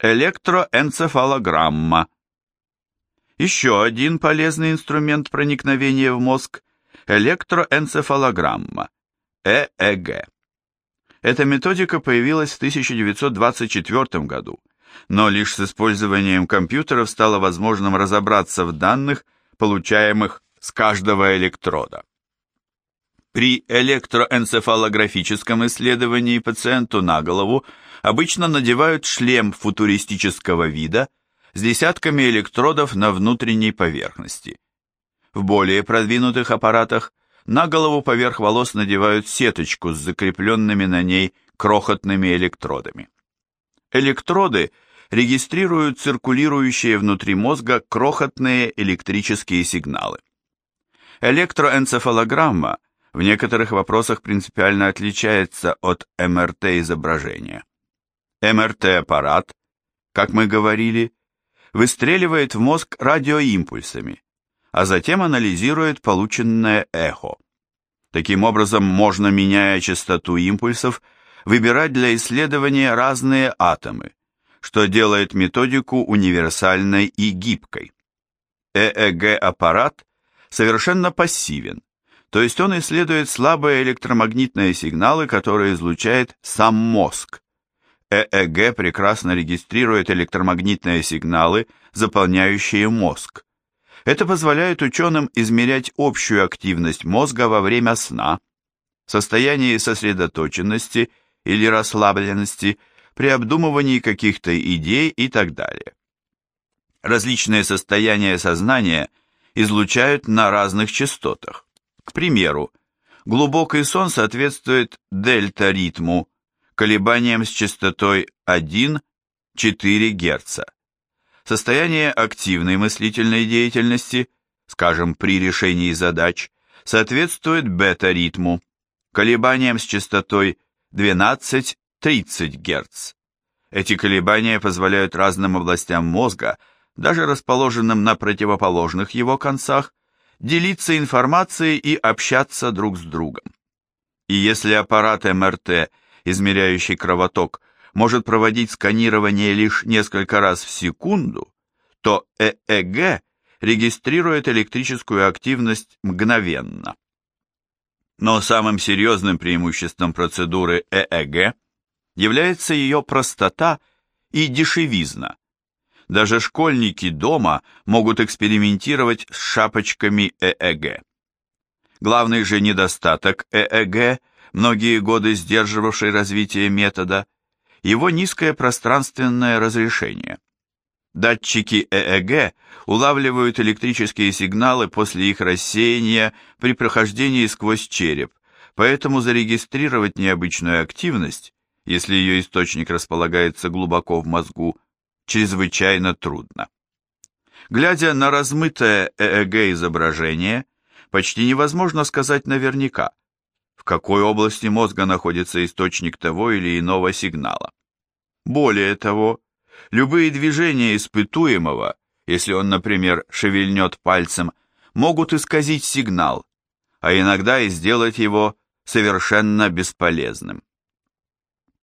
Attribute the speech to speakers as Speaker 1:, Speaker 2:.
Speaker 1: Электроэнцефалограмма. Еще один полезный инструмент проникновения в мозг – электроэнцефалограмма, ЭЭГ. Эта методика появилась в 1924 году, но лишь с использованием компьютеров стало возможным разобраться в данных, получаемых с каждого электрода. При электроэнцефалографическом исследовании пациенту на голову обычно надевают шлем футуристического вида с десятками электродов на внутренней поверхности. В более продвинутых аппаратах на голову поверх волос надевают сеточку с закрепленными на ней крохотными электродами. Электроды регистрируют циркулирующие внутри мозга крохотные электрические сигналы. Электроэнцефалограмма в некоторых вопросах принципиально отличается от МРТ-изображения. МРТ-аппарат, как мы говорили, выстреливает в мозг радиоимпульсами, а затем анализирует полученное эхо. Таким образом, можно, меняя частоту импульсов, выбирать для исследования разные атомы, что делает методику универсальной и гибкой. ЭЭГ-аппарат совершенно пассивен, то есть он исследует слабые электромагнитные сигналы, которые излучает сам мозг, ЭЭГ прекрасно регистрирует электромагнитные сигналы, заполняющие мозг. Это позволяет ученым измерять общую активность мозга во время сна, состояние сосредоточенности или расслабленности, при обдумывании каких-то идей и так далее. Различные состояния сознания излучают на разных частотах. К примеру, глубокий сон соответствует дельта-ритму, колебаниям с частотой 1-4 Гц. Состояние активной мыслительной деятельности, скажем, при решении задач, соответствует бета-ритму, колебаниям с частотой 12-30 Гц. Эти колебания позволяют разным областям мозга, даже расположенным на противоположных его концах, делиться информацией и общаться друг с другом. И если аппарат МРТ – измеряющий кровоток, может проводить сканирование лишь несколько раз в секунду, то ЭЭГ регистрирует электрическую активность мгновенно. Но самым серьезным преимуществом процедуры ЭЭГ является ее простота и дешевизна. Даже школьники дома могут экспериментировать с шапочками ЭЭГ. Главный же недостаток ЭЭГ многие годы сдерживавший развитие метода, его низкое пространственное разрешение. Датчики ЭЭГ улавливают электрические сигналы после их рассеяния при прохождении сквозь череп, поэтому зарегистрировать необычную активность, если ее источник располагается глубоко в мозгу, чрезвычайно трудно. Глядя на размытое ЭЭГ изображение, почти невозможно сказать наверняка, в какой области мозга находится источник того или иного сигнала. Более того, любые движения испытуемого, если он, например, шевельнет пальцем, могут исказить сигнал, а иногда и сделать его совершенно бесполезным.